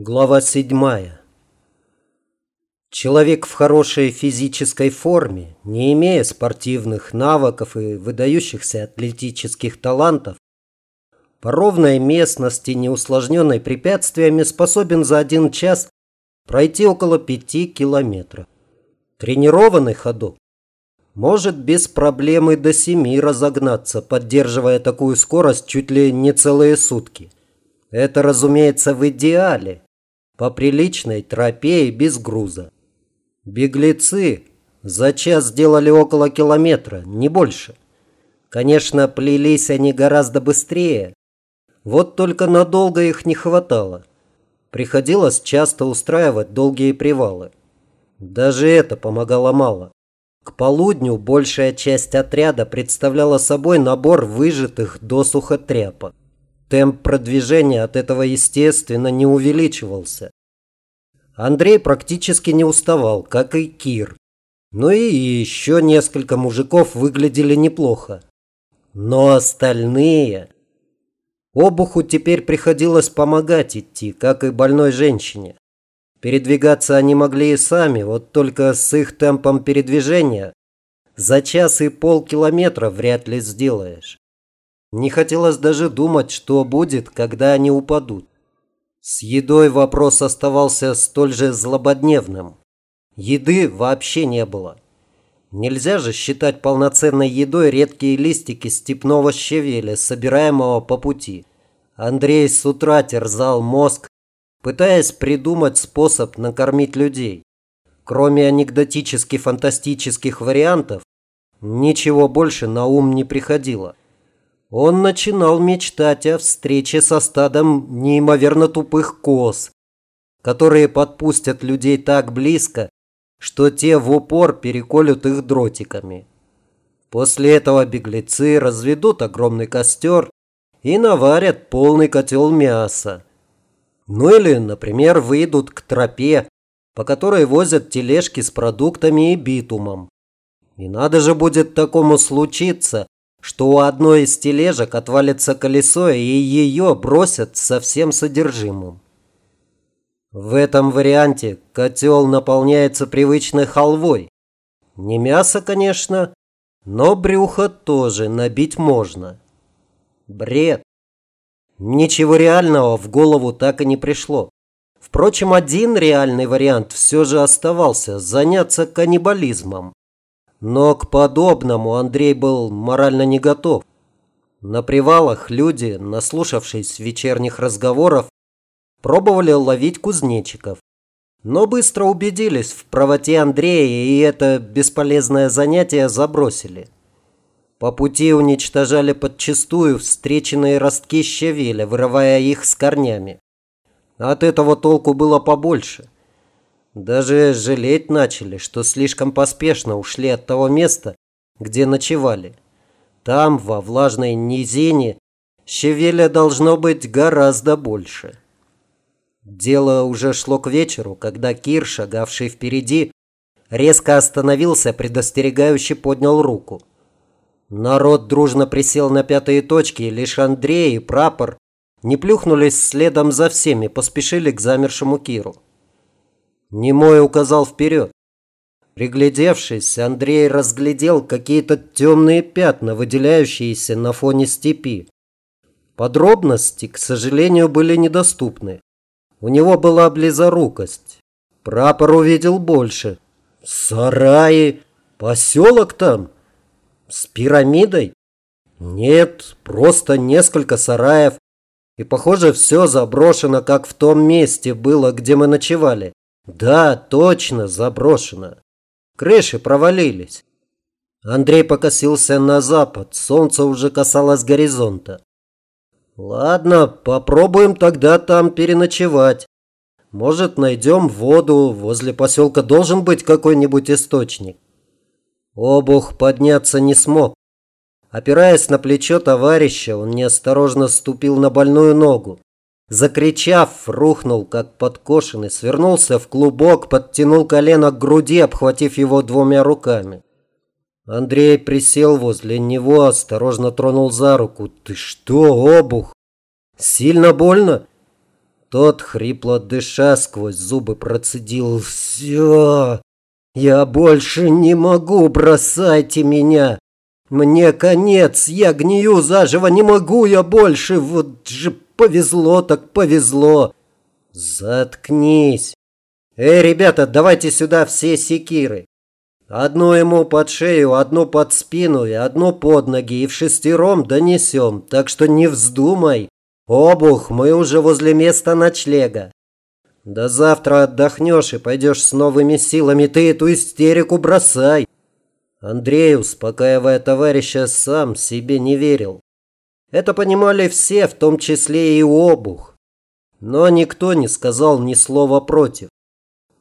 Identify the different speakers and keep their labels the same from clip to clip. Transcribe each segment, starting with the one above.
Speaker 1: Глава седьмая. Человек в хорошей физической форме, не имея спортивных навыков и выдающихся атлетических талантов, по ровной местности, не усложненной препятствиями, способен за один час пройти около пяти километров. Тренированный ходок может без проблем и до семи разогнаться, поддерживая такую скорость чуть ли не целые сутки. Это, разумеется, в идеале по приличной тропе и без груза. Беглецы за час сделали около километра, не больше. Конечно, плелись они гораздо быстрее. Вот только надолго их не хватало. Приходилось часто устраивать долгие привалы. Даже это помогало мало. К полудню большая часть отряда представляла собой набор выжатых досуха тряпок. Темп продвижения от этого, естественно, не увеличивался. Андрей практически не уставал, как и Кир. Ну и еще несколько мужиков выглядели неплохо. Но остальные... Обуху теперь приходилось помогать идти, как и больной женщине. Передвигаться они могли и сами, вот только с их темпом передвижения за час и полкилометра вряд ли сделаешь. Не хотелось даже думать, что будет, когда они упадут. С едой вопрос оставался столь же злободневным. Еды вообще не было. Нельзя же считать полноценной едой редкие листики степного щавеля, собираемого по пути. Андрей с утра терзал мозг, пытаясь придумать способ накормить людей. Кроме анекдотически фантастических вариантов, ничего больше на ум не приходило он начинал мечтать о встрече со стадом неимоверно тупых коз, которые подпустят людей так близко, что те в упор переколют их дротиками. После этого беглецы разведут огромный костер и наварят полный котел мяса. Ну или, например, выйдут к тропе, по которой возят тележки с продуктами и битумом. И надо же будет такому случиться, что у одной из тележек отвалится колесо и ее бросят со всем содержимым. В этом варианте котел наполняется привычной халвой. Не мясо, конечно, но брюхо тоже набить можно. Бред. Ничего реального в голову так и не пришло. Впрочем, один реальный вариант все же оставался – заняться каннибализмом. Но к подобному Андрей был морально не готов. На привалах люди, наслушавшись вечерних разговоров, пробовали ловить кузнечиков. Но быстро убедились в правоте Андрея и это бесполезное занятие забросили. По пути уничтожали подчистую встреченные ростки щавеля, вырывая их с корнями. От этого толку было побольше – даже жалеть начали, что слишком поспешно ушли от того места, где ночевали. Там, во влажной низине, щавеля должно быть гораздо больше. Дело уже шло к вечеру, когда Кир, шагавший впереди, резко остановился, предостерегающе поднял руку. Народ дружно присел на пятые точки, лишь Андрей и Прапор не плюхнулись следом за всеми, поспешили к замершему Киру. Немой указал вперед. Приглядевшись, Андрей разглядел какие-то темные пятна, выделяющиеся на фоне степи. Подробности, к сожалению, были недоступны. У него была близорукость. Прапор увидел больше. Сараи, поселок там, с пирамидой? Нет, просто несколько сараев. И, похоже, все заброшено, как в том месте было, где мы ночевали. Да, точно, заброшено. Крыши провалились. Андрей покосился на запад. Солнце уже касалось горизонта. Ладно, попробуем тогда там переночевать. Может, найдем воду. Возле поселка должен быть какой-нибудь источник. Обух подняться не смог. Опираясь на плечо товарища, он неосторожно ступил на больную ногу. Закричав, рухнул, как подкошенный, свернулся в клубок, подтянул колено к груди, обхватив его двумя руками. Андрей присел возле него, осторожно тронул за руку. «Ты что, обух? Сильно больно?» Тот, хрипло дыша, сквозь зубы процедил «Все, я больше не могу, бросайте меня! Мне конец, я гнию заживо, не могу я больше, вот же повезло так повезло!» «Заткнись!» «Эй, ребята, давайте сюда все секиры!» Одну ему под шею, одну под спину и одну под ноги, и в шестером донесем, так что не вздумай. Обух, мы уже возле места ночлега. До завтра отдохнешь и пойдешь с новыми силами, ты эту истерику бросай. Андрей, успокаивая товарища, сам себе не верил. Это понимали все, в том числе и Обух. Но никто не сказал ни слова против.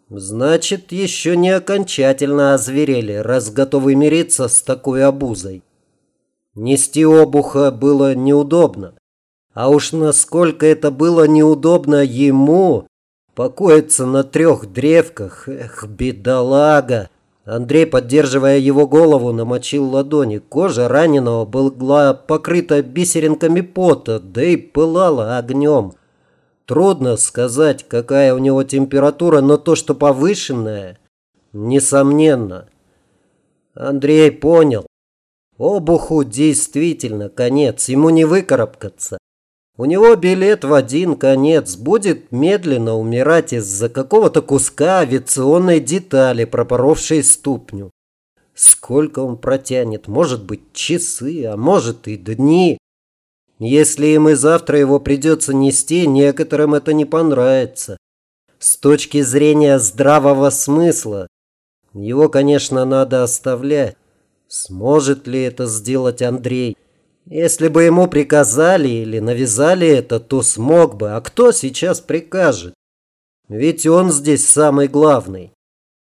Speaker 1: Значит, еще не окончательно озверели, раз готовы мириться с такой обузой. Нести обуха было неудобно. А уж насколько это было неудобно ему, покоиться на трех древках, эх, бедолага. Андрей, поддерживая его голову, намочил ладони. Кожа раненого была покрыта бисеринками пота, да и пылала огнем. Трудно сказать, какая у него температура, но то, что повышенная, несомненно. Андрей понял. Обуху действительно конец, ему не выкарабкаться. У него билет в один конец, будет медленно умирать из-за какого-то куска авиационной детали, пропоровшей ступню. Сколько он протянет? Может быть, часы, а может и дни. Если им и завтра его придется нести, некоторым это не понравится. С точки зрения здравого смысла, его, конечно, надо оставлять. Сможет ли это сделать Андрей? Если бы ему приказали или навязали это, то смог бы. А кто сейчас прикажет? Ведь он здесь самый главный.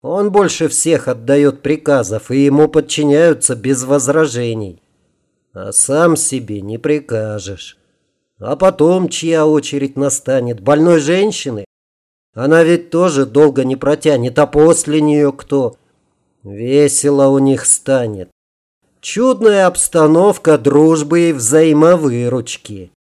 Speaker 1: Он больше всех отдает приказов, и ему подчиняются без возражений а сам себе не прикажешь. А потом чья очередь настанет? Больной женщины? Она ведь тоже долго не протянет, а после нее кто? Весело у них станет. Чудная обстановка дружбы и взаимовыручки.